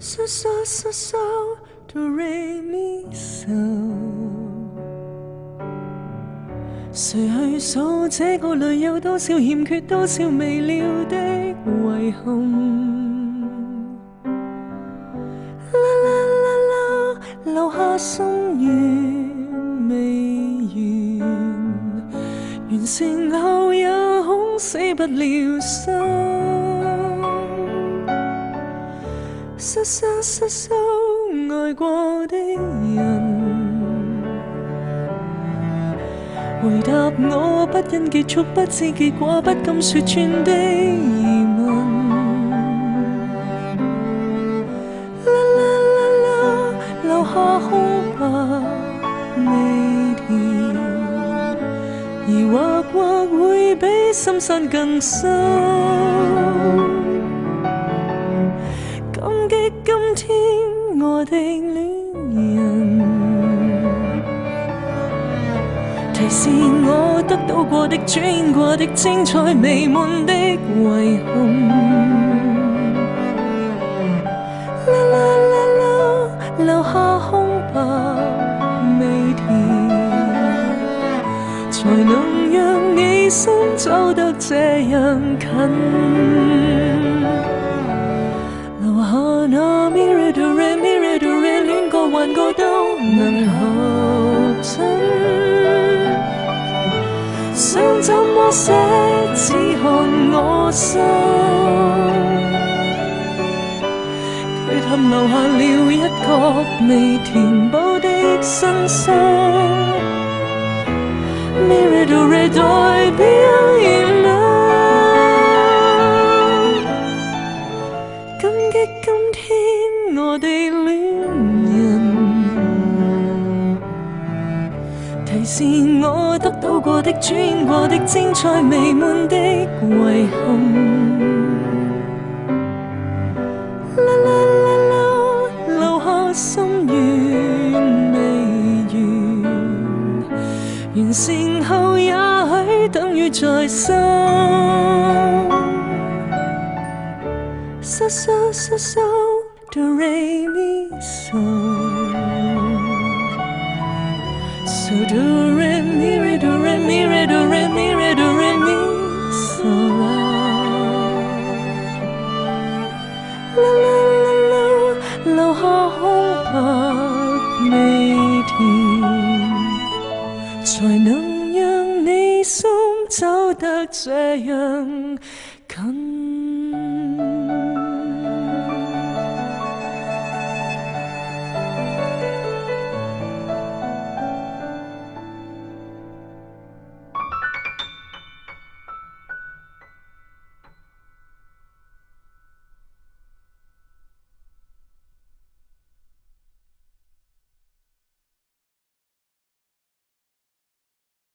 嗦嗦嗦嗦哆来咪嗦。谁去数这个里有多少欠缺，多少未了的遗憾？啦啦啦啦，留下心愿未完，完成后也恐死不了心。失失失失爱过的人。回答我不因结束不知结果，不敢说穿的疑问。啦啦啦啦，留下空白未填，疑惑或会比深山更深。我的恋人。提示我得到过的、转过的、精彩未满的遗憾。啦啦啦啦，留下空白未填，才能让你心走得这样近。red，恋过幻过都能合衬。想怎么写，只看我心。缺陷留下了一个未填补的身心。Mirror to red 代表提示我得到过的、转过的、精彩未满的遗憾。啦啦啦啦，留下心愿未完，完成后也许等于再生。嗦嗦嗦嗦哆来咪嗦。So do re mi re do re mi re do re mi re do re mi so la la la la la 留下空白未填，才能让你心走得这样